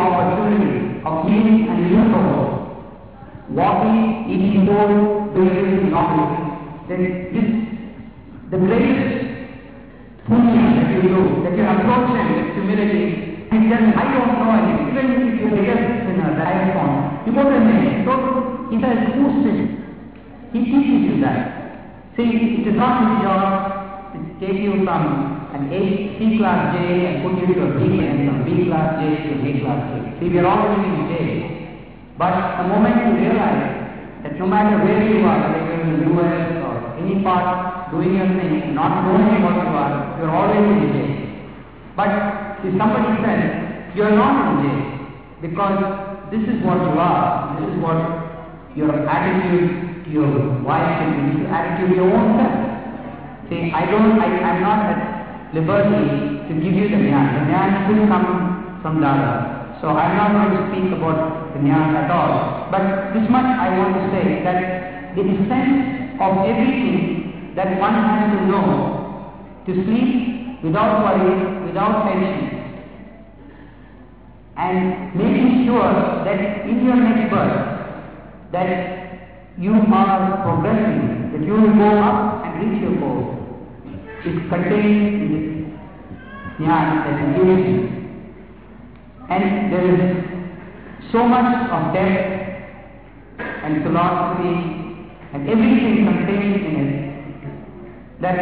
opportunity of healing and living. Walking, eating food, doing normally, then this, the greatest punya that you do, that you approach him with humility, and then I don't know anything. Even if you're a real sinner, the iPhone, you go to him, so he says, who sinned? He teaches you that. See, it is not his job to take you from an A, C class J and put you to a B and from B class J to A class J. See, we are all living in J. But the moment you realize that no matter where you are, whether you're in the US or any part doing your thing, not knowing what you are, you're always in the J. But if somebody says, you're not in the J, because this is what you are, this is what your attitude to your wife should be, is attitude to your own self. See, I don't, I, I'm not at liberty to give you the jnana. The jnana should come from Dada. So I'm not going to speak about the jnana at all. But this much I want to say that the essence of everything that one has to know to sleep without worry, without tension, and making sure that in your next birth that you are progressing, that you will go up and reach your goal is contained in this jnana given and there is so much of depth and philosophy and everything contained in it that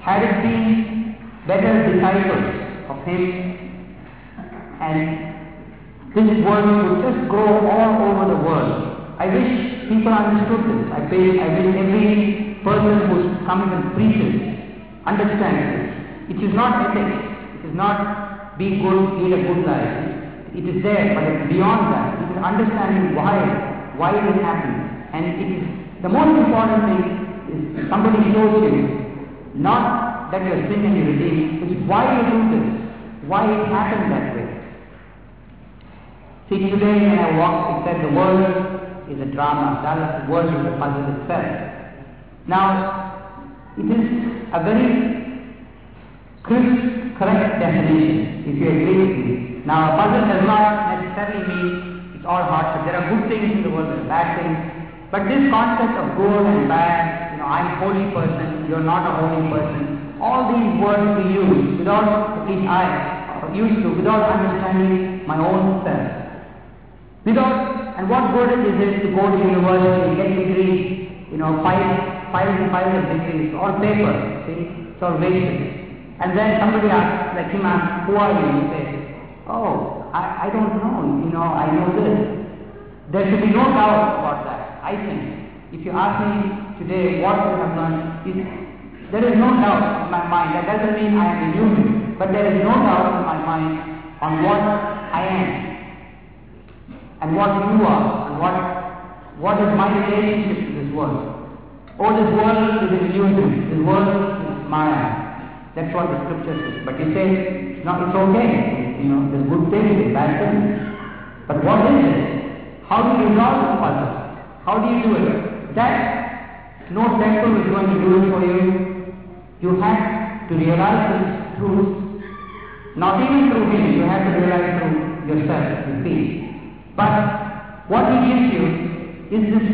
had it been better disciples of him and this word would just grow all over the world. I wish people understood this. I, pay, I wish every person who comes and preaches understands this. It is not ethics. It is not be good, lead a good life. It is there, but it's beyond that. It is understanding why, why this happens. And it is, the most important thing is somebody shows you, not that you are sin and you redeem, is why you do this, why it happened that way. See, today when I walked, it said the world is a drama, the world is a puzzle itself. Now, it is a very crisp, correct definition, if you agree with me. Now, a puzzle does not necessarily mean it's all hardship. There are good things in the world, there are bad things. But this concept of good and bad, you know, I'm a holy person, you're not a holy person, all these words we use without, at least I uh, used to, without understanding my own self. Without, and what good is it to go to university, get degrees, you know, five, five and five degrees, all paper, see, wasted. And then somebody asks, like him asks, who are you? You say, oh, I, I don't know, you know, I know this. There should be no doubt about that, I think. If you ask me today what you have learned, there is no doubt in my mind. That doesn't mean I am a human, but there is no doubt in my mind on what I am and what you are and what what is my relationship to this world. Oh, this world is illusion. This world is Maya. That's what the scripture says. But you say, no, it's okay. You know, there's good things, there's bad things. But what is it? How do you resolve the puzzle? How do you do it? That no temple is going to do it for you. You have to realize this truth. Not even through him, you have to realize through yourself, you see. But what he gives you is this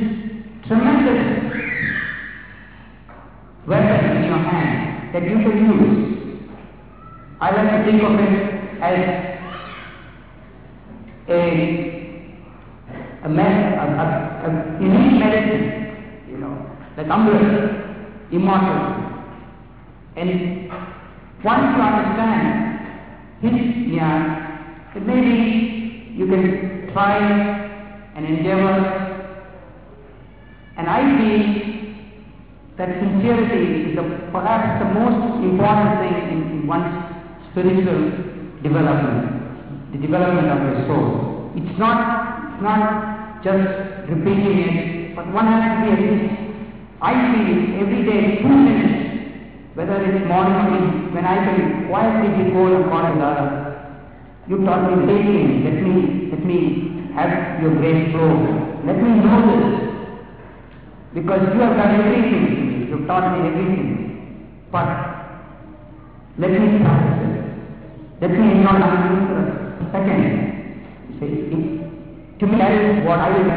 tremendous weapon in your hand that you can use. I like to think of it as a a, med- a, a, a unique medicine, you know, like Amrit, immortal. And once you understand his jnana, it maybe you can try and endeavor. And I feel that sincerity is the, perhaps the most important thing in, in one's spiritual development, the development of your soul. It's not, it's not just repeating it, but one has to be at least, I feel every day two minutes, whether it's morning or evening, when I can quietly be and God you taught me taking, let me, let me have your grace flow. Let me know this. Because you have done everything taught me everything. But let me practice it. Let me enjoy my Second, See, to me that is what I will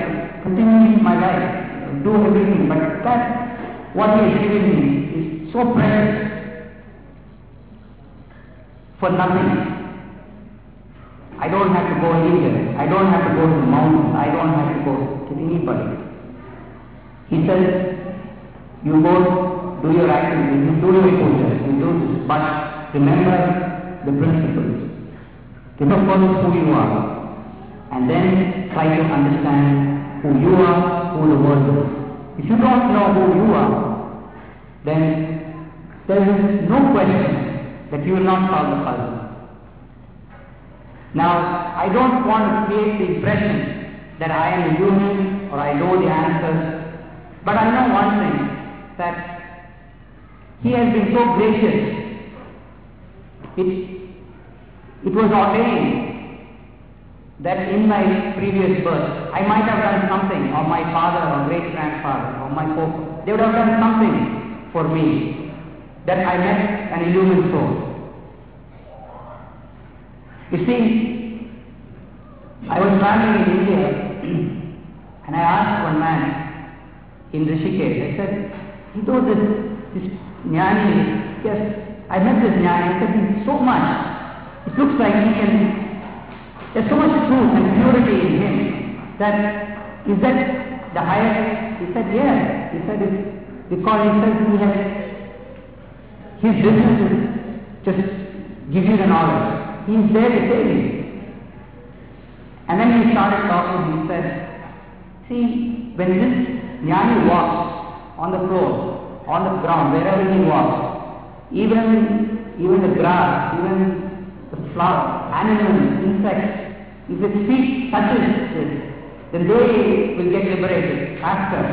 continue in my life, do everything, but that, what he has given me is so precious for nothing. I don't have to go anywhere. I don't have to go to the mountains. I don't have to go to anybody. He says, you go do your activities, you do your pujas, you do this, but remember the principles. Remember first who you are, and then try to understand who you are, who the world is. If you don't know who you are, then there is no question that you will not solve the puzzle. Now, I don't want to create the impression that I am a human or I know the answers, but I know one thing, that He has been so gracious. It, it was ordained that in my previous birth, I might have done something, or my father or great grandfather or my folk, they would have done something for me, that I met an illumined soul. You see, I was traveling in India and I asked one man in Rishikesh, I said, you know this, this Jnani, yes, I met this Jnani, I said, so much. It looks like he can, there's so much truth and purity in him that, is that the highest? He said, yes. He said, it's because he said he has, his business is just give you the knowledge. He's there to tell you. And then he started talking, he said, see, when this Jnani walks on the floor, on the ground, wherever he walks, even, even the grass, even the flower, animals, insects, if its feet touches it, then they will get liberated faster.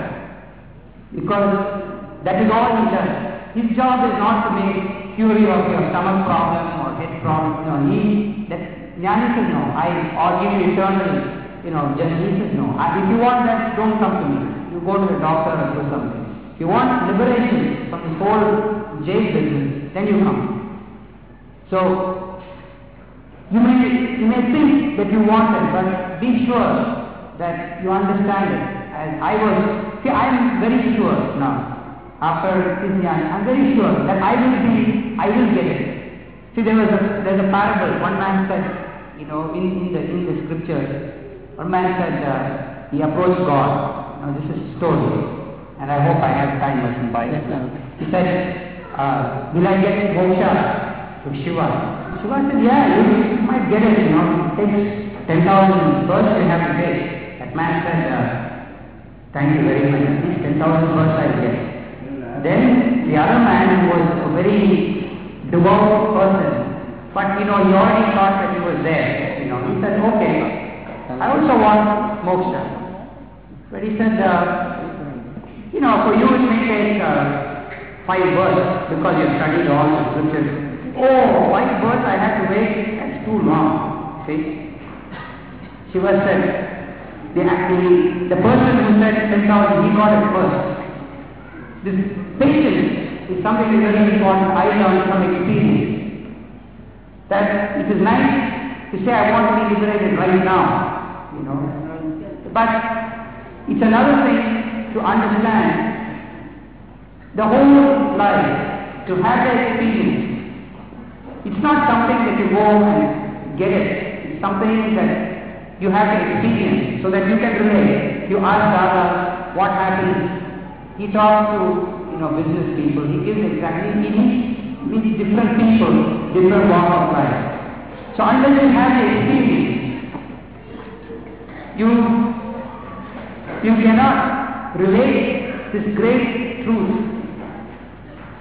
Because that is all he does. His job is not to make fury of your stomach problem or head problem. No, he, that Jnani says no, I, or give you eternal, you know, just he says no. If you want that, don't come to me. You go to the doctor or do something. If you want liberation from this whole jail business, then you come. So, you may, you may think that you want it, but be sure that you understand it. As I was, see, I am very sure now after this his I'm very sure that I will be, I will get it. See, there was a, there's a parable. One man said, you know, in, in the in the scriptures, one man said uh, he approached God. Now this is story, and I hope I have time machine by it. He said, uh, "Will I get moksha to Shiva?" Shiva said, "Yeah, you might get it. You know, it takes ten thousand births you have to take." That man said, uh, "Thank you very much. At least ten thousand births I get." Then the other man was a very devout person, but you know he already thought that he was there. You know, he said, "Okay, I also want moksha," but he said, uh, "You know, for you it may take uh, five births because you have studied all the scriptures. Oh, five births I have to wait. That's too long. See." Shiva said, the, the, the person who said 10,000, he got it first. This patience is something very important. I learned from experience. That it is nice to say I want to be liberated right now, you know. But it's another thing to understand the whole life, to have the experience. It's not something that you go and get it. It's something that you have to experience so that you can relate. You ask Dada what happens he talks to you know business people. He gives exactly meets, meets different people, different walk of life. So unless you have the experience, you you cannot relate this great truth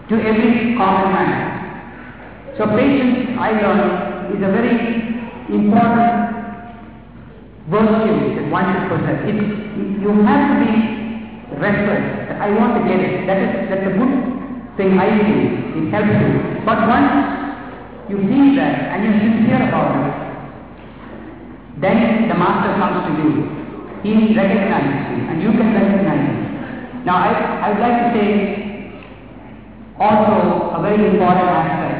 to every common man. So patience, I learned, is a very important virtue that one should possess. It, you have to be restless I want to get it. That is that's a good thing I do. It helps you. But once you feel that and you're sincere about it, then the master comes to you. He recognizes you and you can recognize him. Now I, I would like to say also a very important aspect.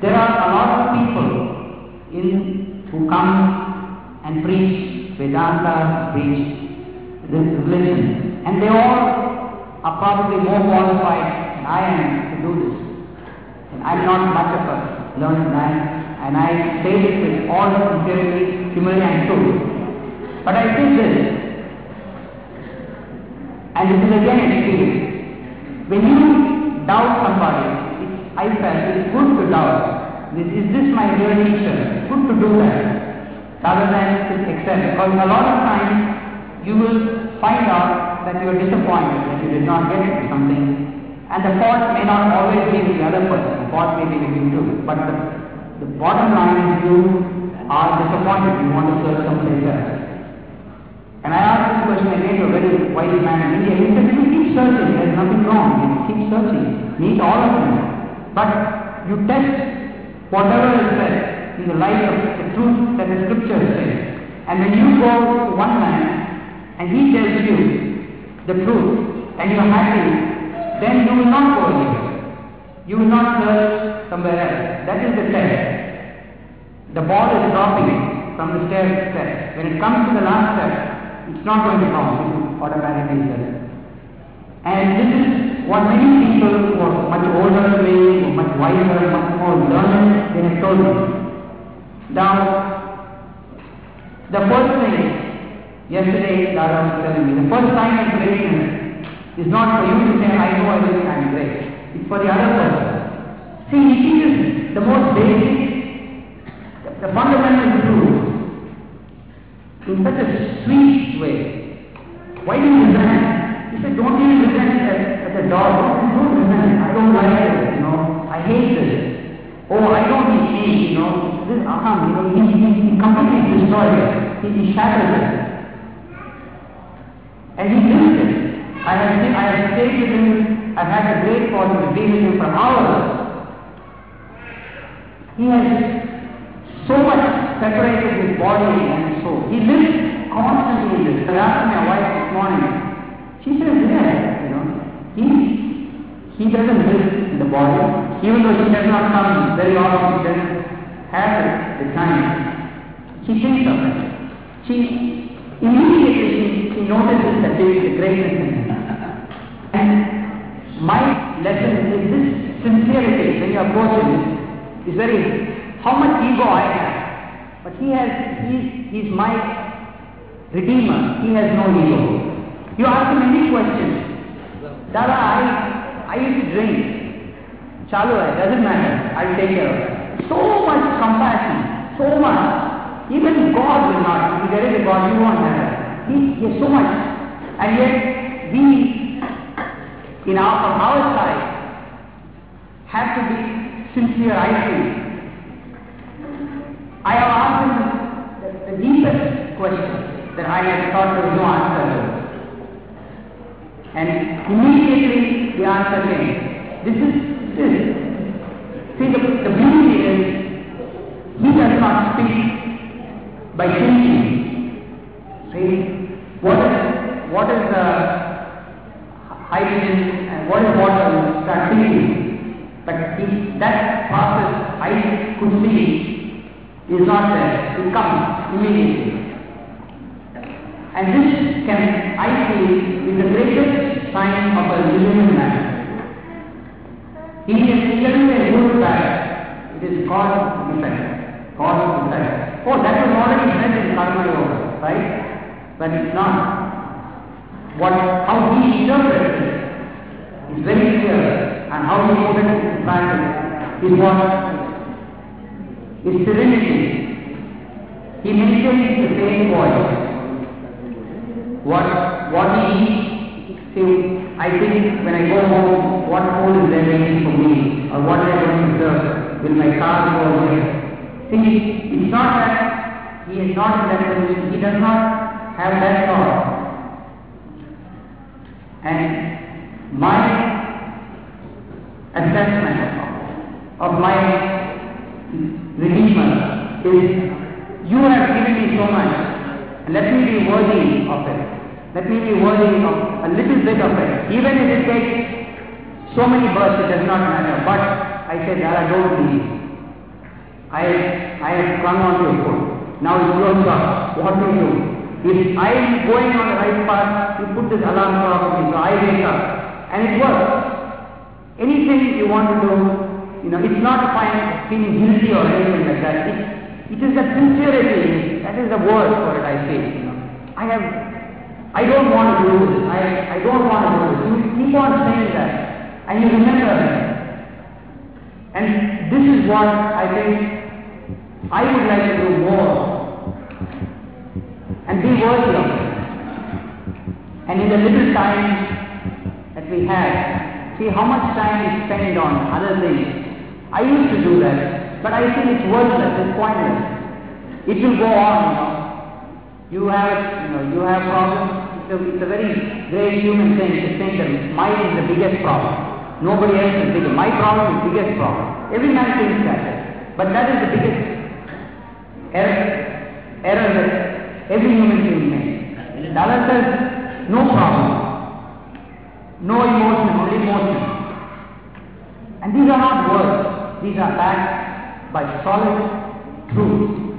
There are a lot of people in who come and preach Vedanta, preach religion. And they all are probably more qualified than I am to do this. And I'm not much of a learned man, and I say this with all sincerity, humility and truth. But I say this, and this is again experience. When you doubt somebody, I felt it's good to doubt. This, is this my real teacher? Good to do that rather than to accept. Because a lot of times you will find out that you are disappointed that you did not get something. And the fault may not always be with the other person. The fault may be with you too. But the, the bottom line is you are disappointed. You want to search someplace else. And I asked this question again to a very wise man in India. He said, you keep searching, there's nothing wrong. You keep searching. Meet all of them. But you test whatever is said in the light of the truth that the scriptures say. And when you go to one man and he tells you the truth and you're happy, then you will not go here. You will not search somewhere else. That is the test. The ball is dropping from the stair step. When it comes to the last step, it's not going to it will automatically settle. And this is what many people who are much older me, who are much wiser, much more learned, they have told me. Now, the first thing, yesterday Dada was telling me, the first sign of greatness is not for you to say, I know everything, I'm great. It's for the other person. See, he teaches the most basic, the fundamental in such a sweet way. Why do you resent? He said, don't even resent at, at the dog. Don't, resent. I don't like it, you know. I hate this. Oh, I don't eat meat, you know. This aham, you know, he, he, he completely destroys it. He, he shatters it. And he lives it. I have, I have stayed with him. I've had the great fortune to be with him for hours. He has so much separated his body and soul. He lives constantly in this. I asked my wife this morning. She says, yeah, you know, he, he doesn't live in the body. Even though he does not come very often, he doesn't have the, the time. She thinks of it. She immediately she, she notices that there is a greatness in him. And my lesson is this sincerity when you approach him is very how much ego I have. But he has he's he's my redeemer. He has no ego. You ask him any question. Dada, I I used to drink. Chalu hai, doesn't matter. I'll take care of it. So much compassion, so much. Even God will not. If you get it God, you won't have it. He, he has so much. And yet we in our from our side have to be sincere, I think. I have asked him the, the deepest question that I had thought there was no answer to. And immediately the answer came. This is this. See, the, the beauty is he does not speak by thinking. See, what is what is the hydrogen and what is water? Start thinking. But he, that process I could see is not there. It comes immediately. And this can, I feel, is the greatest sign of a genuine man. He is clearly a good bad. It is cause effect. Cause effect. Oh, that was already said in Karma Yoga, right? But it's not. What, how he interprets it is very clear and how he put it into practice is what is serenity. He maintains the same voice. What what he eats, see, I think when I go home, what food is there waiting for me, or what I going to serve? Will my car go away? See, it's not that he is not that. He does not have that thought. And my assessment of my Redeemer is, you have given me so much, let me be worthy of it. Let me be worthy of a little bit of it. Even if it takes so many births, it does not matter. But I said, Dada, don't leave. I, I have clung on your foot. Now it's your job. What to do? If I am going on the right path, you put this alarm clock on me, so I wake up. And it works. Anything you want to do, you know, it's not find, feeling guilty or anything like that. It, it is that sincerity. That is the word for it, I feel. You know. I have, I don't want to do this. I, I don't want to do this. You keep on saying that. And you remember that. And this is what I think I would like to do more and be worthy of it. And in the little time that we have, see how much time we spend on other things. I used to do that, but I think it's worthless, it's pointless. It will go on, you know. You have, you know, you have problems. It's a, it's a very great human thing to think that mine is the biggest problem. Nobody else is bigger. My problem is the biggest problem. Every man thinks that. But that is the biggest error, error that every human being makes. Other says, no problem. No emotion, only motion. And these are not words. These are backed by solid truth.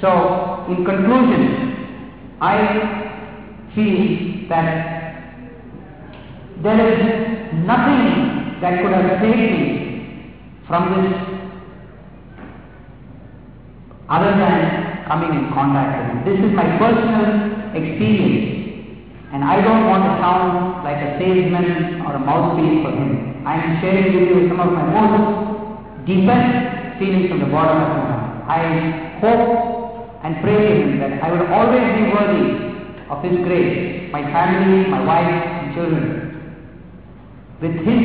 So, in conclusion, I feel that there is nothing that could have saved me from this other than coming in contact with him. This is my personal experience. And I don't want to sound like a salesman or a mouthpiece for him. I am sharing with you some of my most deepest feelings from the bottom of my heart. I hope and pray to him that I will always be worthy of his grace, my family, my wife, and children. With his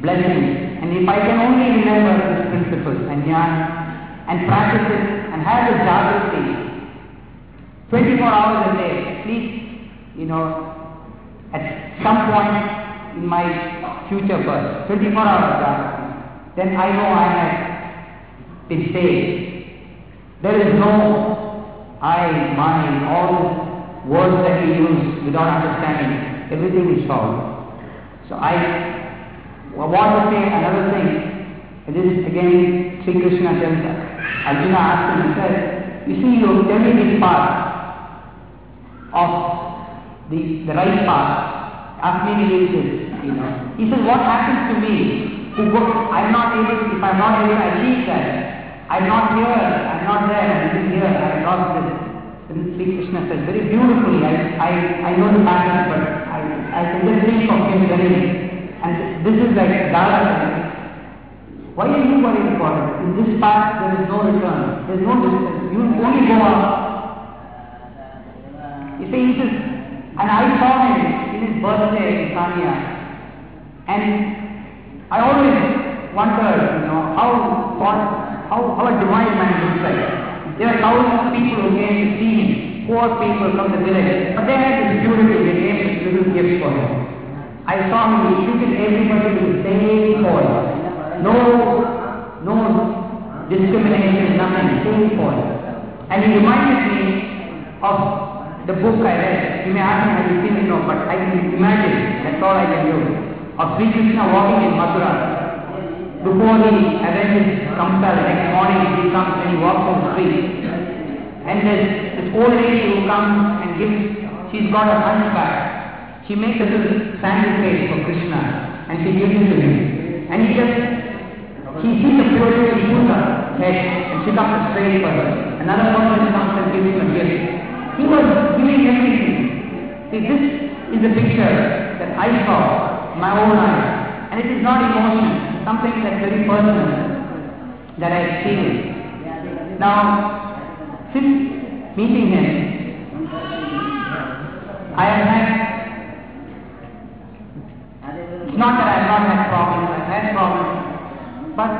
blessings. And if I can only remember his principles and jnana and practice it and have the jagrati 24 hours a day, at least, you know, at some point in my future birth, 24 hours then I know I have been saved. There is no I, mine, all words that we use without understanding. Everything is solved. So I want to say another thing. And This is again, Sri Krishna tells. Arjuna asked him, he said, you see, you tell me this part of the, the right path. Ask me leave this, you know. He says, what happens to me who I'm not able, if I'm not able to achieve that, I'm not here, I'm not there, I'm here, I lost this. Then Sri Krishna says very beautifully, I, I, I know the pattern, but I, I can just think of him telling. And this is like Dada why are you worried about it? In this path, there is no return. There is no distance. You only go up. You see, he says, and I saw him in his birthday in Sanya. And I always wondered, you know, how, what, how, how a divine man looks like. There are thousands of people who came to see him, poor people from the village. But they had this purity, they gave this gift for him. I saw him, treated everybody with the same voice. No, no discrimination, nothing, same for And he reminded me of the book I read. You may ask me, have you seen it? No, but I can imagine, that's all I can do. Of Sri Krishna walking in Mathura. Before event comes out, the next morning he comes and he walks on the street. And there's this old lady who comes and gives, she's got a hunchback. She makes a little sandal face for Krishna and she gives it to him. And he just he sees the purity of Buddha head and she comes straight for her. Another person comes and gives him a gift. He was giving everything. See, this is the picture that I saw my own eyes. And it is not emotion, something that's very personal that I experienced. Now, since meeting him, I have had, it's not that I have not had problems, I've had problems, but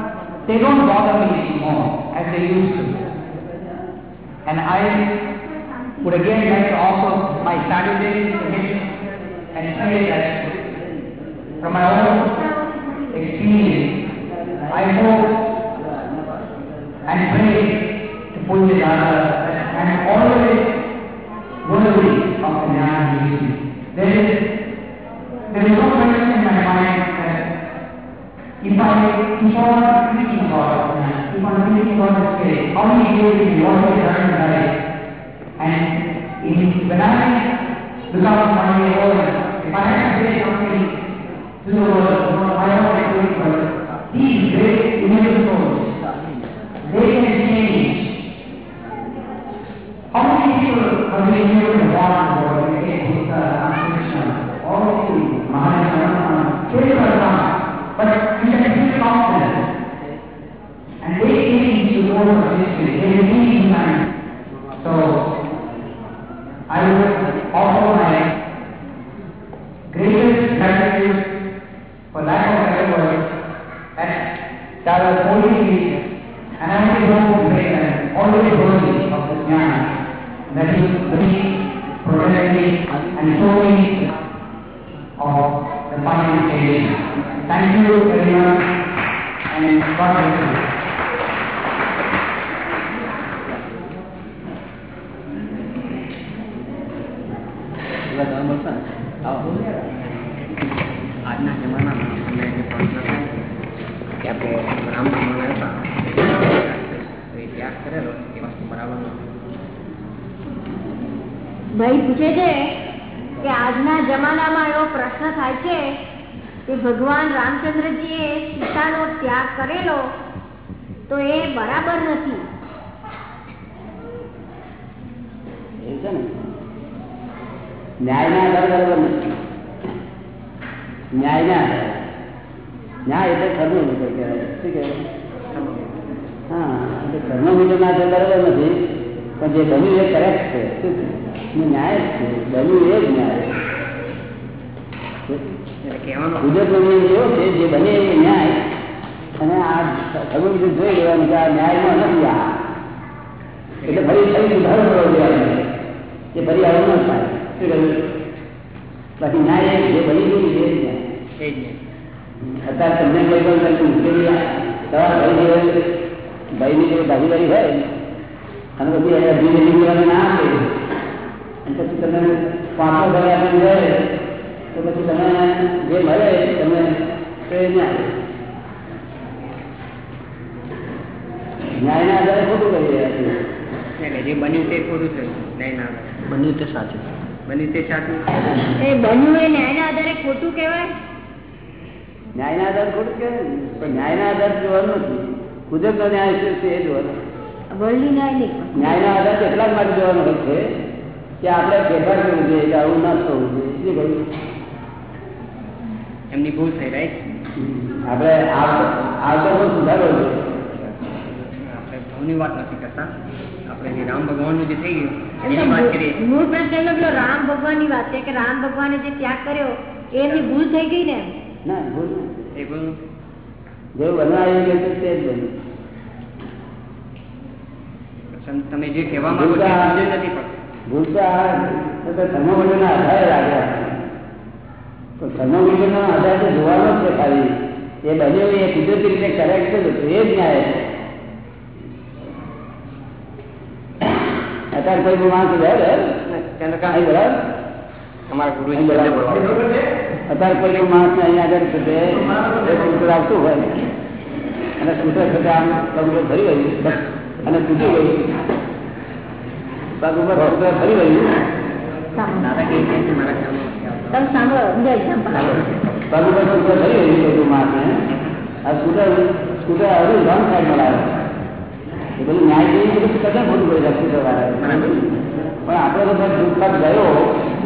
they don't bother me anymore as they used to. And I would again like to offer my salutation to him and say that from my own experience, I hope and pray to Pujya Dada am always worthy of the Jnana There is, there is no question in my mind that if I keep on about it, if I'm about the state, how many days in what when I become year old, if I have to say something to the world, I don't like but these great individuals, they can change. How many people ભાઈ પૂછે છે કે આજના જમાનામાં એવો પ્રશ્ન થાય છે કે ભગવાન રામચંદ્રજીએ સીતાનો ત્યાગ કરેલો તો એ બરાબર નથી. છે ન્યાયના બરાબર નથી. ન્યાયના ન્યાય એટલે મુજબ કહેવાય. શું કહેવાય? હા એટલે કર્મ મુજબના છે બરાબર નથી પણ જે બન્યું એ કરેક્ટ છે. શું છે? ન્યાય જ છે. બન્યું એ જ ન્યાય એટલે કહેવાનો નિયમ એવો છે જે બને એ ન્યાય અને આ ખબર બધું જોઈ લેવાનું કે આ ન્યાયમાં નથી આ એટલે ફરી ફરી સુધારો કરવો જોઈએ એ ફરી આવું ન થાય. શું કહ્યું? બાકી ન્યાય એ જે જ જ નહીં અત્યારે તમને કોઈ પણ તમારા ભાઈ જે ભાઈની જોડે ભાગીદારી હોય અને પછી એને અઢી લીધી ના આપે. અને પછી તમે પાંચસો ઘરે આપીને જાય તો પછી તમે જે મળે તમે તો એ ન્યાયના આધારે ખોટું કરી રહ્યા છીએ જે બન્યું તે ખોટું થયું. નહીં ના બન્યું તે સાચું. બન્યું તે સાચું? એ બન્યું એ ન્યાયના આધારે ખોટું કહેવાય? ન્યાયના આધાર ખોટું કહેવાય પણ ન્યાયના આધાર જોવાનું નથી. કુદરતનો ન્યાય છે જોવાનું ન્યાય નહીં ન્યાયના આધાર એટલા જ માટે જોવાનું હોય છે કે આપણે ફેરફાર કરવું જોઈએ કે આવું ના થવું જોઈએ. શું એમની ભૂલ થઈ રાઈટ આપણે આવ- આવતો સુધારો છે આપણે ભૂલની વાત નથી કરતા આપણે જે રામ ભગવાનનું જે થઈ ગયું એમ તો એની વાત કરીએ મૂળ- મૂળ પ્રશ્ન એમનો પેલો રામ ભગવાનની વાત છે કે રામ ભગવાને જે ત્યાગ કર્યો એ એમની ભૂલ થઈ ગઈ ને એમ ના ભૂલ નહીં. એ ભૂલ જેવું બનાવી ગયું છે તે જ બન્યું સમ- તમે જે કહેવા માંગો છો એ સમજ નથી પડતું ભૂલ તો આ તો તો ધર્મગુણના આધારે લાગ્યા તો ધર્મગુણના આધારે તો જોવાનો જ છે ખાલી એ બન્યું એ કુદરતી રીતે કરેક્ટ છે તો એ જ ન્યાય છે અત્યારે કોઈ બી માણસ બરાબર? અમારા ગુરુ અત્યારે કોઈ બી માણસ અહીંયા આગળ આવતું હોય. અને સૂત્ર સાથે આમ પગલું ફરી ગયું અને તૂટી ગયું. પગ સૂત્ર ફરી ગયું પગ ઉપર સૂત્ર ફરી ગયું માણસ ને આ સ્કૂટર સ્કૂટર હજુ લોંગ સાઈડ મળાવે એ બધું ન્યાય જેવી બધું કદાચ ખોટું કરી જાય સ્કૂટર વાળા બરાબર પણ આપણે તો ભાઈ દુઃખ ગયો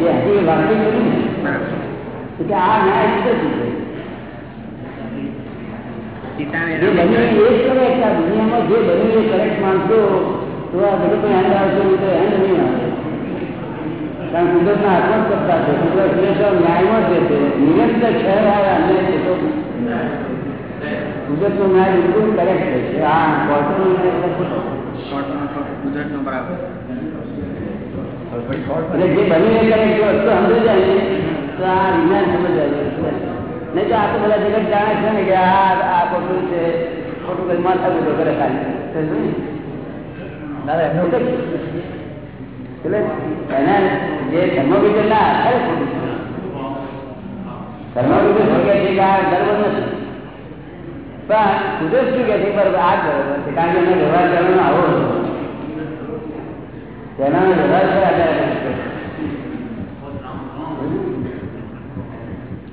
એ હજી વાસ્તવિક કર્યું ને બરાબર એટલે આ ન્યાય કુદરતી છે સીતાને જે બન્યું એ જ કરેક્ટ આ દુનિયામાં જે બન્યું એ કરેક્ટ માનશો તો આ બધું કોઈ હેન્ડ આવશે નહીં તો હેન્ડ નહીં આવે કારણ કુદરતના હાથમાં જ સત્તા છે કુદરત હંમેશા ન્યાયમાં જ રહેશે નિરંતર ક્ષય આવે અન્યાય થતો કુદરતનો ન્યાય બિલકુલ કરેક્ટ છે આ કોર્ટનો ન્યાય એટલે ખોટો. શોર્ટનો તો ગુજરાતનો બરાબર એટલે જે બન્યું એ કરેક્ટ જો વસ્તુ સમજો જાય ને તો આ વિજ્ઞાન સમજાય નહીં તો આ તો બધા જગત જાણે છે ને કે આ આ ખોટું છે ખોટું કરી માથા બધો કરે ખાલી સમજો ને? દાદા એમને એવું કઈ? એટલે એના જે ધર્મવિજય ના આધારે ખોટું છે ધર્મવિજય શું કહે છે કે આ ગર્વ નથી પણ કુદરત શું કે છે? કારણ કે એનો વ્યવહાર કરવાનો આવો તેના વ્યવહાર પર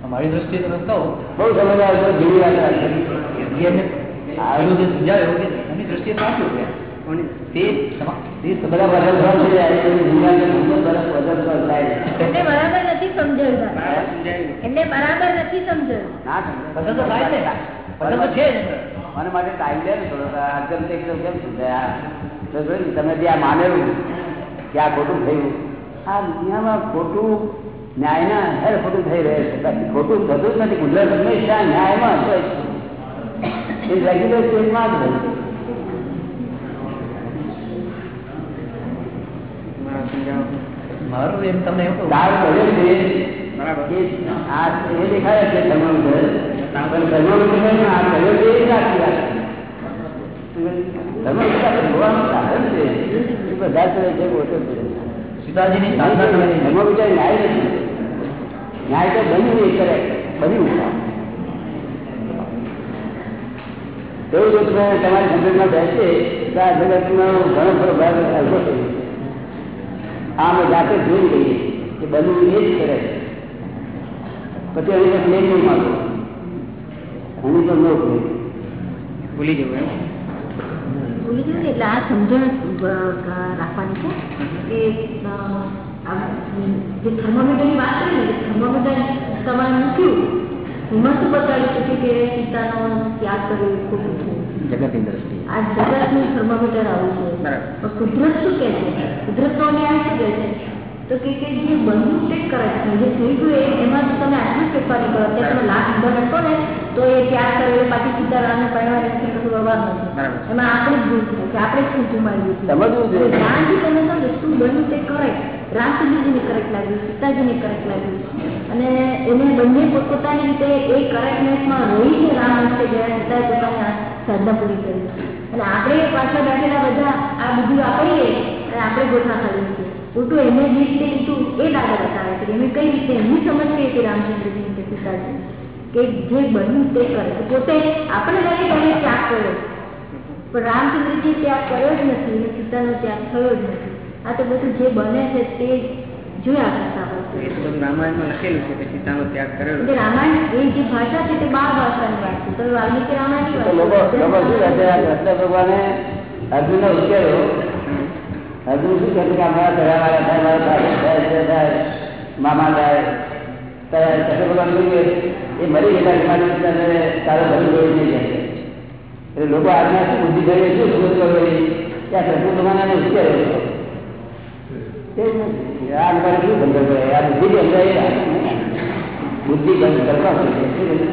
મારી દ્રષ્ટિએ તમે કહો બહુ સમજદાર છો જેવી વાત જે સમજાવ્યો એમની દ્રષ્ટિએ સાચું છે. પણ તે બધા બદલ થઈ જાય એમને બરાબર નથી સમજાવ્યું. એમને બરાબર નથી સમજાવ્યું. સમજાય. તો થાય મને માટે ટાઈમ દે ને થોડો. આજકાલ તો કેમ સમજાય તો જોયું ને, તમે જે આ માનેલું કે આ ખોટું થયું. આ દુનિયામાં ખોટું ન્યાયના હેર ખોટું થઈ રહે છે. બાકી ખોટું થતું જ નથી. ગુજરાત હંમેશા ન્યાયમાં હોય છે. એ રેગ્યુલર સ્ટેટમાં જ હોય બરાબર મારું એમ તમને એવું બરાબર. આ એ દેખાય છે થર્મોમીટર પણ થર્મોમીટર આ કર્યો છે એ જ આખી વાત થર્મોમીટર આપણે જોવાનું સાધન છે એ બધા કરે છે ઓછો છે સીતાજીની સાધના કરેલી છે. થર્મોમીટર ન્યાય નથી ન્યાય તો બન્યું એ કરે બન્યું એવું જો તમે તમારી સંગઠનમાં બેસે તો આ જગતનો ઘણો ખરો ભાગ હલકો થઈ ગયો આ અમે જાતે જોઈ લઈએ કે બનવું એ જ કરે પછી એની પર ક્લેમ નહીં માગો એની પર નો ભૂલી. જવું એમ? ભૂલી જવું એટલે આ સમજણ રાખવાની છે કે જે થર્મોમીટરની વાત કરી ને થર્મોમીટર તમારે મૂક્યું. એમાં શું બતાવ્યું છે કે પિતાનો ત્યાગ કર્યો ખૂબ જગતની દ્રષ્ટિએ. આ જગતનું થર્મોમીટર આવું છે. પણ કુદરત શું કહે છે? કુદરતનો ન્યાય શું કહે છે. તો કે કે જે બન્યું તે કરેક્ટ છે જે થઈ ગયું એમાં તો તમે આટલું જ ફેરફાર કરો અત્યારે તમે લાખ ઊભા હતો ને તો એ ત્યાગ કરેલો એ પાછી સીતારામને પરિવાર કશું વ્યવહાર નથી એમાં આપણે જ ભૂલ થઈ કે આપણે શું છે. સમજવું જોઈએ. જ્ઞાનથી તમે સમજો શું બન્યું તે કરેક્ટ રામચંદ્રજીને કરેક્ટ લાગ્યું સીતાજીને કરેક્ટ લાગ્યું અને એને બંને પોતપોતાની રીતે એ કરેક્ટનેસમાં રહીને રામ વચ્ચે ગયા છતાંય પોતાની સાધના પૂરી કરી. અને આપણે પાછળ બેઠેલા બધા આ બધું વાપરીએ અને આપણે ગોઠા કરીએ છીએ. ઉલટું એને જે રીતે લીધું એ દાદા બતાવે છે. કે એમને કઈ રીતે? એમની સમજ કઈ હતી રામચંદ્રજી કે પિતાજી કે જે બન્યું તે કરે પોતે આપણે લાગે તમે ત્યાગ કર્યો પણ રામચંદ્રજી ત્યાગ કર્યો જ નથી અને પિતાનો ત્યાગ થયો જ નથી. આ તો બધું જે બને છે તે જોયા કરતા હોયમાં રામાયણમાં લખેલું છે કે સીતાનો ત્યાગ કરેલો રામાયણ એ જે ભાષા છે તે બાર ભાષાની વાત છે. તો વાલ્મીકી રામાયણ ભગવાને અર્જુનને અર્જુન શું કહે છે કે અમારા ઘરવાળા થાય મારા ભાઈ થાય તે થાય મામા થાય ત્યારે કૃષ્ણ ભગવાન શું કહે એ મરી ગયેલા જમાને તને તારો ભલું જોઈ નહીં જાય એટલે લોકો આજના શું બુદ્ધિ થઈ શું સમજ કરો કે આ કૃષ્ણ ભગવાને ઉશ્કેર્યો એ જ નથી. આ લોકોને શું બંધ કરે આ બુદ્ધિ બંધ બુદ્ધિ બંધ કરવા પડશે શું કહે?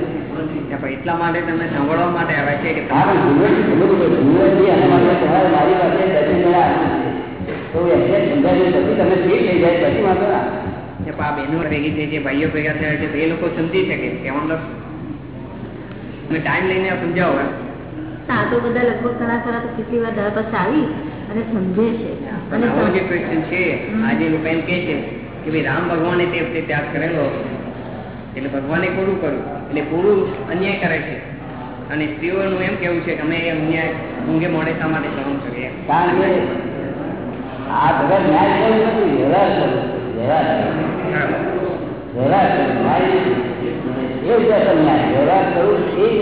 ત્યાં પણ એટલા માટે તમને સાંભળવા માટે આવે છે કે હા, પણ યુનિવર્સિટી સમજવું પડે. યુનિવર્સિટી આના માટે તમારે મારી પાસે દર્શન ભાઈઓ ભેગા થયા છે એ લોકો સમજી શકે કે ટાઈમ લઈને સમજાવો એમ. તો બધા લગભગ ઘણા ખરા તો કેટલી વાર દાદા પાસે આવી અને સમજે છે. અને જે ક્વેશ્ચન છે આજે લોકો એમ કે છે કે ભાઈ રામ ભગવાને તે વખતે ત્યાગ કરેલો એટલે ભગવાને પૂરું કર્યું. એટલે પુરુષ અન્યાય કરે છે. અને સ્ત્રીઓનું એમ કેવું છે કે અમે એ અન્યાય ઊંઘે મોડે શા માટે સહન કરીએ. આ જગત ન્યાય કરવું નથી વ્યવહાર કરવું કરવું એ જ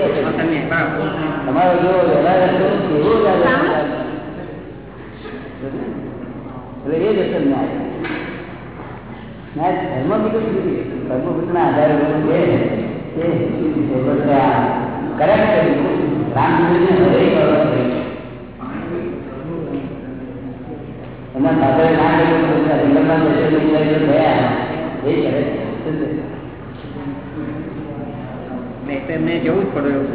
એ જ અસર ન્યાય. ધર્મ બીજું જુદી ધર્મભૂતના આધારે છે. કરેક્ટ રામચંદ્રને હરે કરવા એના જ પડ્યું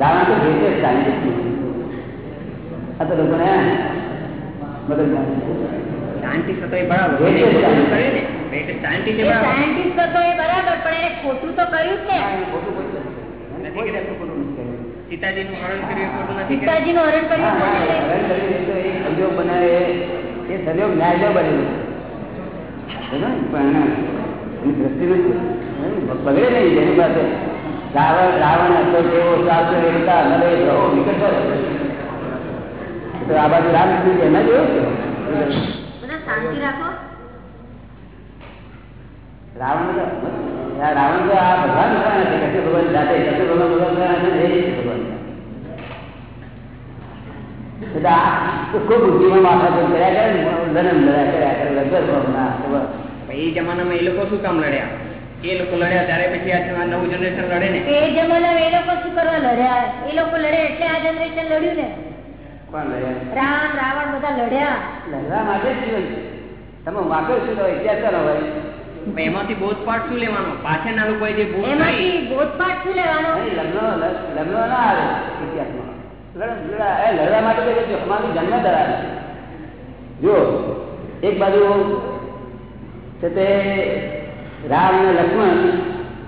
રાવણ તો ભેટે જ આ તો લોકોને સાયન્ટિસ્ટ હતો એ બરાબર સાયન્ટિસ્ટ એ પણ ખોટું તો કર્યું જ સીતાજીનું હરણ કર્યું સંજોગ બનાવે એ સંજોગ ન્યાયલો બનેલું બગડે નહીં જેની પાસે રાવણ રાવણ હતો તેવો સાચો રહેતા નરે રહો તો રાવણ રાવણ તો આ ભગવાન કોણ છે? કૃષ્ણ ભગવાન જાતે કૃષ્ણ ભગવાન ભગવાન કોણ છે? એ રીતે ભગવાન ખૂબ બુદ્ધિમાં માથા પર કર્યા કરે ને લડ્યા કર્યા કરે લગભગ. એ જમાનામાં એ લોકો શું કામ લડ્યા? એ લોકો લડ્યા ત્યારે પછી આ નવું જનરેશન લડે ને? એ જમાનામાં એ લોકો શું કરવા લડ્યા? એ લોકો લડે એટલે આ જનરેશન લડ્યું ને? કોણ લડ્યા? રામ રાવણ બધા લડ્યા. લડવા માટે જીવન છે. તમે વાંકો શું હોય ઇતિહાસ હોય એમાંથી બોધપાઠ શું લેવાનો? પાછળના લોકોએ જે એમાંથી બોધપાઠ શું લેવાનો? નહીં, લગ્ન લગ્ન ના આવે ઇતિહાસમાં. લડવા માટે અમારી જન્મ ધરાવે જો એક બાજુ છે તે રામ અને લક્ષ્મણ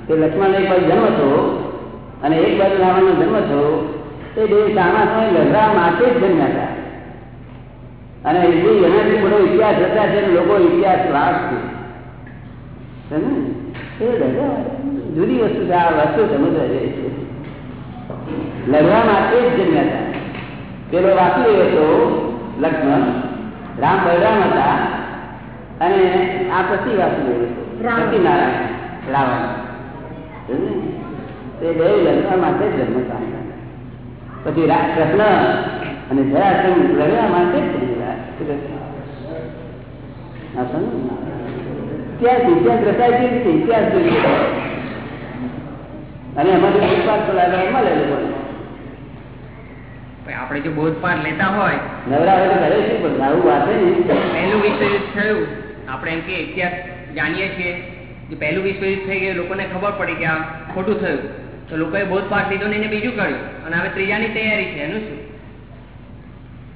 તે લક્ષ્મણ એક બાજુ જન્મ થયો અને એક બાજુ રાવણનો જન્મ થયો. તે બે સામા સમય લડવા માટે જ જન્મ્યા હતા. અને એ એનાથી બધો ઇતિહાસ રચાય છે લોકો ઇતિહાસ લાભ લડવા જુદી વસ્તુ છે. આ વસ્તુ સમજવા જેવી છે. લડવા માટે જ જન્મ્યા હતા. પેલો વાસુ હતો લક્ષ્મણ. રામ બલરામ હતા. અને આ પછી વાસુ. સત્યનારાયણ રાવણ? તે બે લડવા માટે જ જન્મતા પછી કૃષ્ણ અને જયાસંઘ લડવા માટે જ જન્મેલા. શું કહે? આ સમજ્યું ને? ઇતિહાસ ઇતિહાસ રચાય છે કે ઇતિહાસ જોઈએ. અને એમાંથી પુષ્પાત મળે લોકોને. આપણે જો બોધપાઠ લેતા હોય નવરા હોય કરે શું પણ આવું વાંચે ને પહેલું વિશ્વયુદ્ધ થયું. આપણે એમ કે ઇતિહાસ જાણીએ છીએ. કે પહેલું વિશ્વયુદ્ધ થઈ ગયું લોકોને ખબર પડી કે આ ખોટું થયું. તો લોકોએ બોધપાઠ લીધો ને એને બીજું કર્યું. અને હવે ત્રીજાની તૈયારી છે એનું શું?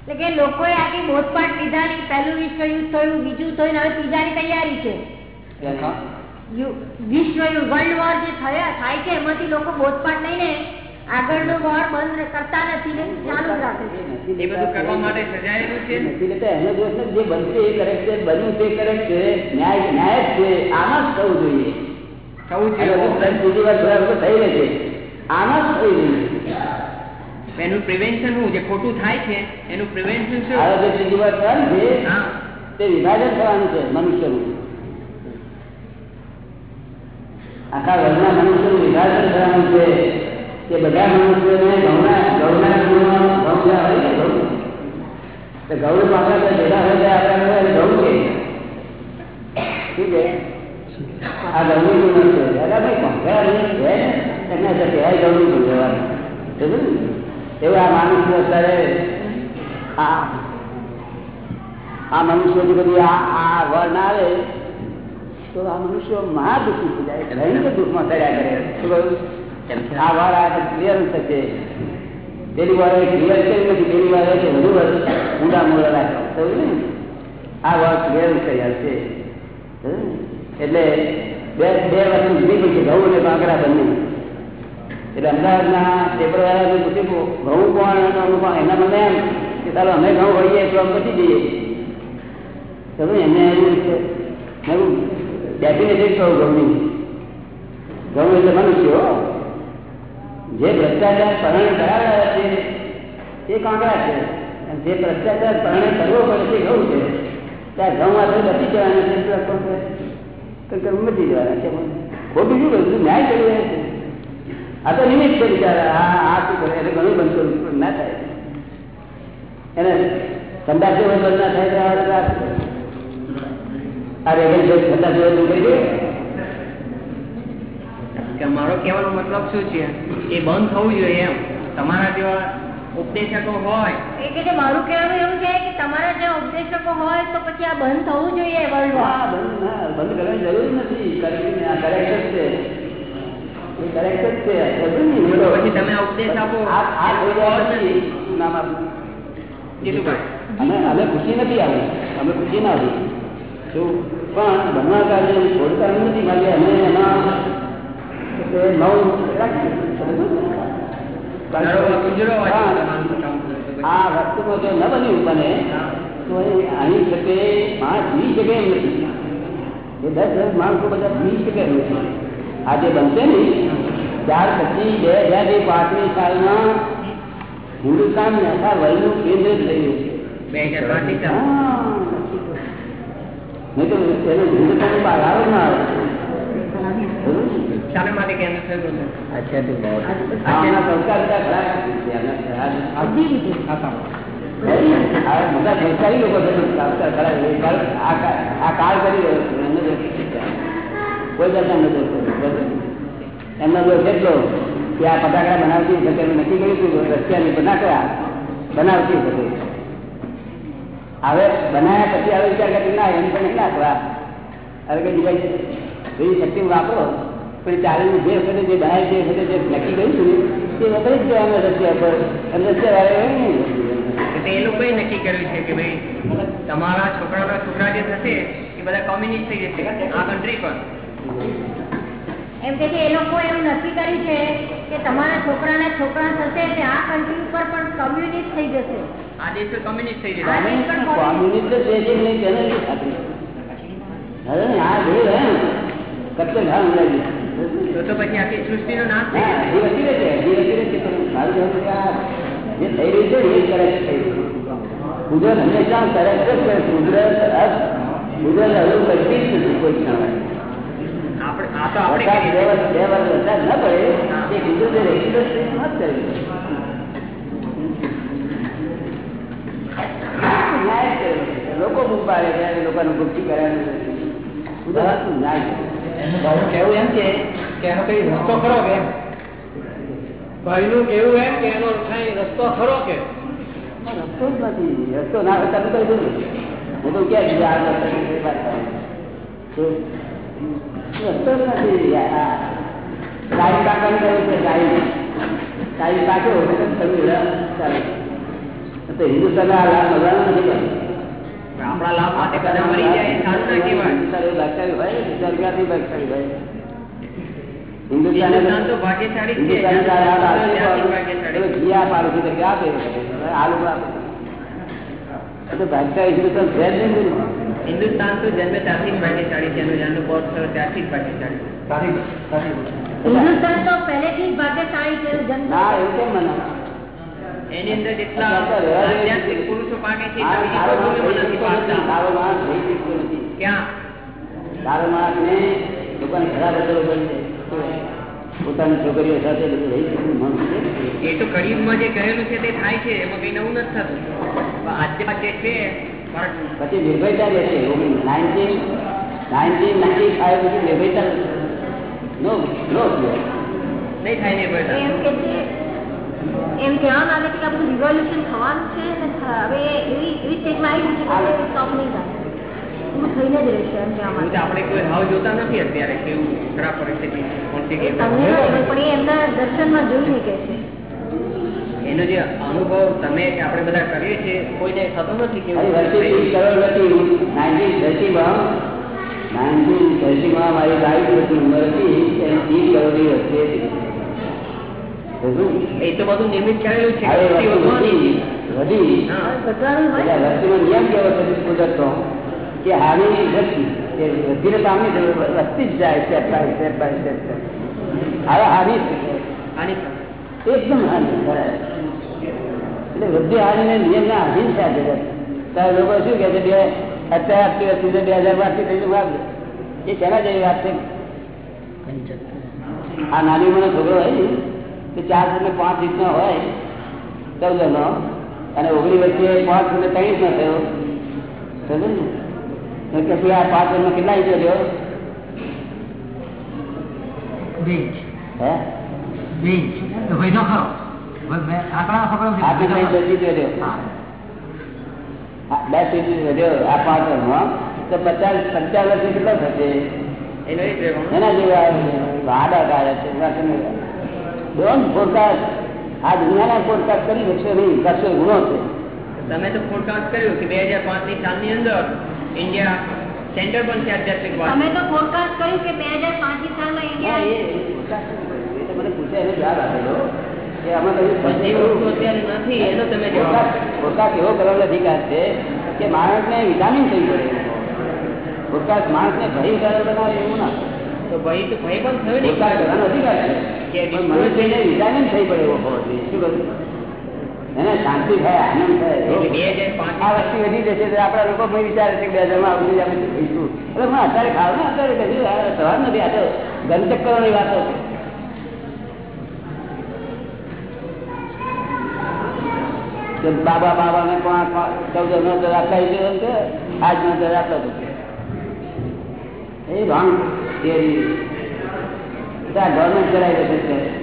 એટલે કે લોકોએ આખી બોધપાઠ લીધાની પહેલું વિશ્વયુદ્ધ થયું બીજું થયું ને હવે ત્રીજાની તૈયારી છે. યુ- વર્લ્ડ વોર જે થયા થાય છે એમાંથી લોકો બોધપાઠ લઈને આગળનો વોર બંધ કરતા નથી ને ચાલુ રાખે છે. એ બધું કરવા માટે સજાયેલું છે? નથી લેતા એનો દોષ નથી. જે બનશે એ કરેક્ટ છે બન્યું તે કરેક્ટ છે ન્યાય ન્યાય છે આમાં જ થવું જોઈએ. થવું છે. અને એવું. પછી બીજી વાર થોડા થઈ રહે છે. આમાં જ થવું જોઈએ. એનું પ્રિવેન્શન શું? જે ખોટું થાય છે એનું પ્રિવેન્શન શું? હવે જે ત્રીજી વાર થવાનું છે તે વિભાજન થવાનું છે મનુષ્યનું. આખા વર્ગના મનુષ્યનું વિભાજન થવાનું છે. કે બધા મનુષ્યોને ગૌના ગૌના ગુણો ગૌ ના હોય ગૌ તો ભેગા હોય આપણે ગૌ છે આ ગૌની ગુણ ભાઈ છે એને તો કહેવાય ગૌની ગુણ જવાનું એવું આ માણસ અત્યારે આ મનુષ્ય બધી આ વર આવે. તો આ મનુષ્યો મહા દુઃખી થઈ જાય રહીને દુઃખમાં કર્યા કરે. આ વાર આ ક્લિયર થશે. પેલી વાર ક્લિયર કરી નથી પેલી વાર છે વધુ વર્ષ. ઊંડા મૂળા રાખવા થયું ને? આ વાર ક્લિયર થઈ છે? એટલે બે બે વર્ષ જુદી પડી છે ઘઉં અને કાંકરા બંને. એટલે અમદાવાદના પેપર પૂછ્યું ઘઉં કોણ કોણ? એના મને એમ કે ચાલો અમે ઘઉં હોઈએ તો અમે પછી જઈએ. તમે એને એવું છે ડેફિનેશન કહું ઘઉંની ઘઉં એટલે મનુષ્યો જે ભ્રષ્ટાચાર પરણે કરાવ્યા છે તે કાંકરા છે. જે ભ્રષ્ટાચાર પરણે કરવો પડે તે ઘઉં છે. ત્યાં ઘઉં આપણે બચી જવાના છે તો બચી જવાના છે ખોટું શું બધું ન્યાય કરી રહ્યા છે. આ તો નિમિત્ત છે બિચારા. આ આ શું કરે? એટલે ઘણું બંધ ના થાય. એને સંદાસ બંધ ના થાય તો આ શું કરે? મારો કેવાનો મતલબ શું છે? એ બંધ થવું જોઈએ એમ. તમારા જેવા ઉપદેશકો હોય. એ કે મારું કહેવાનું એવું છે કે તમારા જેવા ઉપદેશકો હોય તો પછી આ બંધ થવું જોઈએ વર્લ્ડ બંધ કરવાની જરૂર નથી. કરેક્ટ છે. કરેક્ટ જ છે. પછી તમે ઉપદેશ આપો. આ નામ અમે ખુશી નથી આવી. અમે ખુશી ના આવી પણ બનવા કાર્ય છોડતા નથી મારી અમે એમાં આ વસ્તુમાં જો ન બન્યું બને. તો આની શકે પાંચ વી શકે એમ નથી. એ દસ દસ માણસો બધા વી શકે એમ નથી. આજે બનશે ને ત્યાર પછી બે હજાર ને પાંચમી સાલમાં હિન્દુસ્તાન નેતા વયનું કેન્દ્ર થઈ રહ્યું છે બે હજાર પાંચમી નહીં તો એને હિન્દુસ્તાની બહાર આવે ના એમનો દોષ એટલો કે આ ફટાકડા બનાવતી શકે નક્કી કર્યું હતું રશિયાની બનાકડા બનાવતી શકે હવે બનાવ્યા પછી હવે વિચાર કરી ના, એમ પણ નહીં નાખવા. હવે કઈ બીજા બીજી શક્તિ વાપરો, પણ ચાલીને જે વખતે જે બનાવી જે વખતે જે નક્કી કર્યું હતું તે વખતે જ અમે રશિયા પર અને રશિયા વાળા નહીં એ લોકોએ નક્કી કર્યું છે કે ભાઈ, તમારા છોકરાના છોકરા જે થશે, એ બધા કોમ્યુનિસ્ટ થઈ જશે, આ કન્ટ્રી પર. એમ કે છે એ લોકો એમ નક્કી કર્યું છે કે તમારા છોકરાના છોકરા થશે તે આ કન્ટ્રી ઉપર પણ કમ્યુનિસ્ટ થઈ જશે. આ દેશ પર કોમ્યુનિસ્ટ થઈ આ જશે દેશ પણ કોમ્યુનિસ્ટ છે ને તેને નહીં ખાતરી હવે આ જે હે કચ્ચે ઘા ઉડાડી તો તો પછી આખી સૃષ્ટિનો નાશ થઈ જશે. હજી વધી રહે છે પણ મારું કહેવું છે જે થઈ રહ્યું છે એ રહ્યું છે. કુદરત હંમેશા કરે છે. કુદરત અસ- કુદરત હજુ કરતી જ નથી કોઈ ક્ષણ. લોકો પાડે છે અને લોકોને ગુપ્તી કર્યા ન્યાય ભાઈનું કહેવું એમ છે. કે એનો કઈ રસ્તો ખરો કે? ભાઈ ભાઈનું કેવું એમ કે એનો કઈ રસ્તો ખરો કે? રસ્તો જ નથી. રસ્તો ના હોય તમે કહી દો ને. હું તો ક્યાં બીજા આ રસ્તા ની કઈ વાત કરું. તો રસ્તો જ નથી આ ગાડી કાઢવાની જરૂર છે ગાડી ગાડી કાઢો એટલે તમે તમે એડા ચાલે તો હિન્દુસ્તાન આ લાભ મળવાનો નથી ભાઈ. આપણા લાભ માટે બધા મરી જાય એ સારું ના કહેવાય હિન્દુસ્તાન એ ભાગશાળી હોય ને, બીજા ક્યાંથી ભાગશાળી હોય? હિન્દુસ્તાન તો ભાગ્યશાળી જ છે હિન્દુસ્તાન તારે આ આપે ત્યાંથી તો ભાગ્યશાળી પેલો જીયા પાડોશી તરીકે આપે આ લોકો આપે એ તો ભાગશાળી હિન્દુસ્તાન છે જ નહીં ને. હિન્દુસ્તાન તો જન્મે ત્યાંથી ભાગ્યશાળી છે ત્યાંથી જ ભાગ્યશાળી ને દુકાન પોતાની છોકરીઓ સાથે એ તો કળિયુગમાં જે કહેલું છે તે થાય છે એમાં કઈ નવું નથી થતું. આજે જે છે પછી નિર્ભયતા રહેશે નાઇન્ટીન નાઇન્ટીન નાઇન્ટી ફાઈવ પછી નિર્ભયતા નો નો નહીં થાય ને એમ કે છે એમ કહેવામાં આવે કે આ બધું રિવોલ્યુશન થવાનું છે હવે એવી એવી સ્ટેજમાં આવી છે કે સ્ટોપ નહીં થાય. એવું થઈને જ રહેશે એમ એવું કહેવામાં તો આપણે કોઈ હાવ જોતા નથી અત્યારે કેવું ખરાબ પરિસ્થિતિ નહીં, પણ એ એમના દર્શનમાં જોઈને કે છે. એનો જે અનુભવ તમે કે આપણે બધા કરીએ છીએ કોઈને થતો નથી કે મારી લાઈફ બધી ઉંમર હતી એની ત્રીસ કરોડની વસ્તી હતી. એ હારી જાય એકદમ હારી એટલે વૃદ્ધિ હારીને નિયમ ના આધીન છે આ જગત. ત્યારે લોકો શું કહે છે બે અત્યારે આટલી વસ્તુ બે હજાર બારથી થઈ વાત એ કેના જેવી વાત છે આ નાની ઉંમરનો છોકરો હોય તે ચાર ને પાંચ ઇંચનો હોય ચૌદ નો અને ઓગણી વચ્ચે પાંચ ને ત્રણ નો થયો. સમજ ને? પછી આ પાંચ ફૂટમાં કેટલા ઇંચો થયો બીજ. હે? બીજ. તો ભાઈ નો ખરો તમે તો ફોરકાસ્ટ કર્યું કે બે હજાર પાંચની સાલની અંદર ઇન્ડિયા સેન્ટર પણ છે તો ફોરકાસ્ટ કર્યું કે બે હજાર પાંચની સાલમાં ઇન્ડિયા મને પૂછે એને જવાબ આપેલો કે માણસ ને વિટામિન થઈ પડે ગુરકાશ માણસ ને ભય બનાવે એવું ના. તો ભય તો ભય પણ થયો ગુરકાશ કરવાનો અધિકાર છે. મનુષ્ય ને વિટામિન થઈ પડે એવો શું કહ્યું? એને શાંતિ થાય આનંદ થાય. આ વસ્તુ વધી જશે તો આપણા લોકો વિચારે છે બે હજારમાં આપણે અત્યારે ખાવ ને અત્યારે કશું સવાર નથી. આ તો ગંતક કરવાની વાતો છે. બાબા બાબા ને ચૌદ નોતર આપતા દીધો છે આજ નોતર આપતા હતું એ રોંગ થિયરી ગવર્મેન્ટ કરાવી દે છે.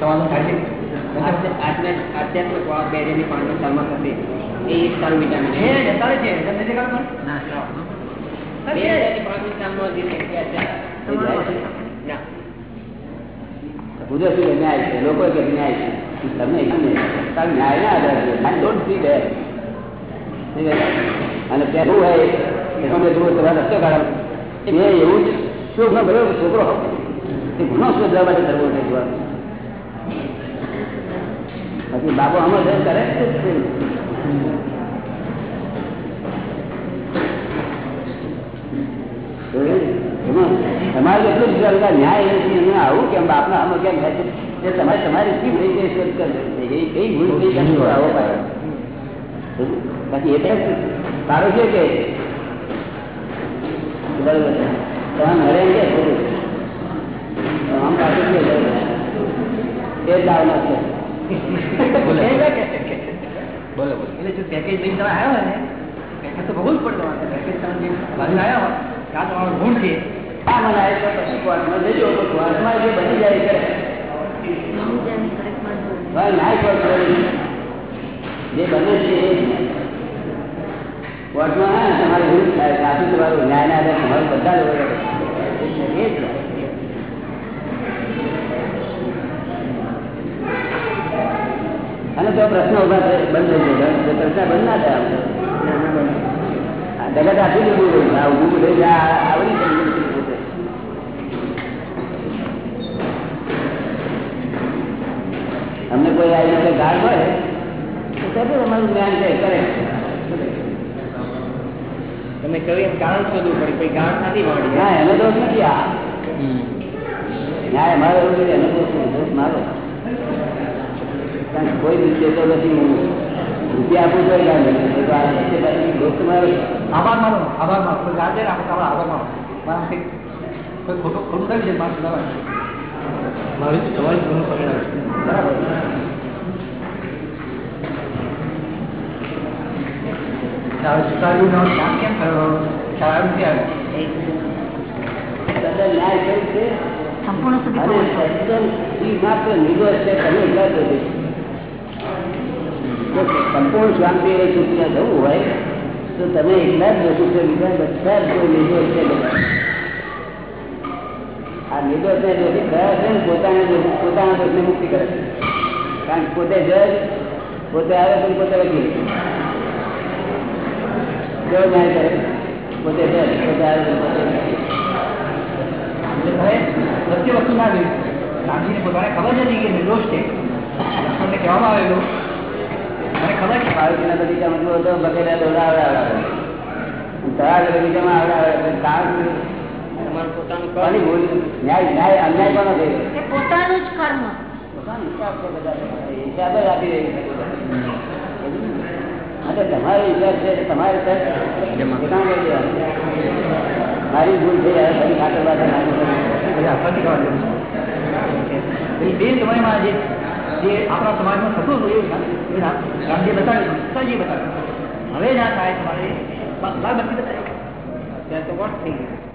સવાલ આધ્યાત્મિક વાવ બેરેની પાંચ સાલમાં થતી. એ એક સાલ વિટામિન છે. બે હજાર. પાંચ સાલમાં ધીરે ગુજરાતી ન્યાય છે. લોકો ન્યાય છે. એકદમ ન્યાય ના ડોન્ટ અને શું હોય તમે રસ્તો એવું જ છોકરો એ ગુનો શોધવા માટે કરવો છે પછી બાબુ આમાં જે કરે તમારે એટલું જ ન્યાય નથી આવું કેમ બાપના આમાં કેમ થાય છે? તે તમારે તમારી શી ભૂલ કઈ શોધ કઈ ભૂલ કેમ આવો બાકી એટલે જ સારું છે કે? બરોબર તમારે કે આમ એ લાવના છે. બોલો. બોલો એટલે જો પેકેજ લઈને તમે આવ્યા હોય ને પેકેજ તો બહુ જ પડતો પેકેજ તમે જે બાજુ આવ્યા હોય ત્યાં તમારો ગુણ છે. આ મને આવે તો પછી તો કોર્ટમાં જે બની જાય કરે. જે બને છે કોર્ટમાં તમારે એવું થાય ના થાય તમારું બધા લોકો એ જ અને તો પ્રશ્ન ઊભા બંધ થઈ ગયો. પ્રશ્ન બંધ ના થયા. આપી દીધું આ ઉભું બધું આવડી અમને કોઈ આવી રીતે ગાળ પડે તો અમારું જ્ઞાન છે કરે. તમે કહ્યું એમ કારણ શોધવું પડે કોઈ કારણ નથી મળી ના એનો દોષ નથી આ. ન્યાય મારો એનો દોષ દોષ મારો. કારણ કોઈ રીતે તો નથી હું રૂપિયા આપું તો ગાળ નથી તો આ તમારો છે. આભાર માનો આભાર માનો. કોઈ ને આપણે તમારો આભાર માનો. મારા કોઈ ખોટું ખોટું થાય છે મારે મારી તમારી ગુનો પરિણામ સંપૂર્ણ શાંતિ એ જવું હોય તો તમે એકલા જ જશો છો બીજા બધા જ નિર્દોષ છે આ નિર્દોષ ને જોતી કયા છે પોતાને જોતા પોતાના મુક્તિ કરે છે. કારણ પોતે જજ પોતે આવે પણ પોતે વકીલ પોતે પોતે આવે વસ્તુ ના જોઈ રામજીને પોતાને ખબર જ હતી છે. કહેવામાં આવેલું. મને ખબર છે. બાળકીના બગીચામાં તો બગેડા દોડાવે તળાવ બગીચામાં આવડાવે. કારણ ન્યાય મારી ભૂલ છે. બે સમયમાં જે આપણા સમાજમાં થતું હવે ના થાય તમારે લાગતી બતાવી. ત્યાં તો વોટ થઈ ગયું.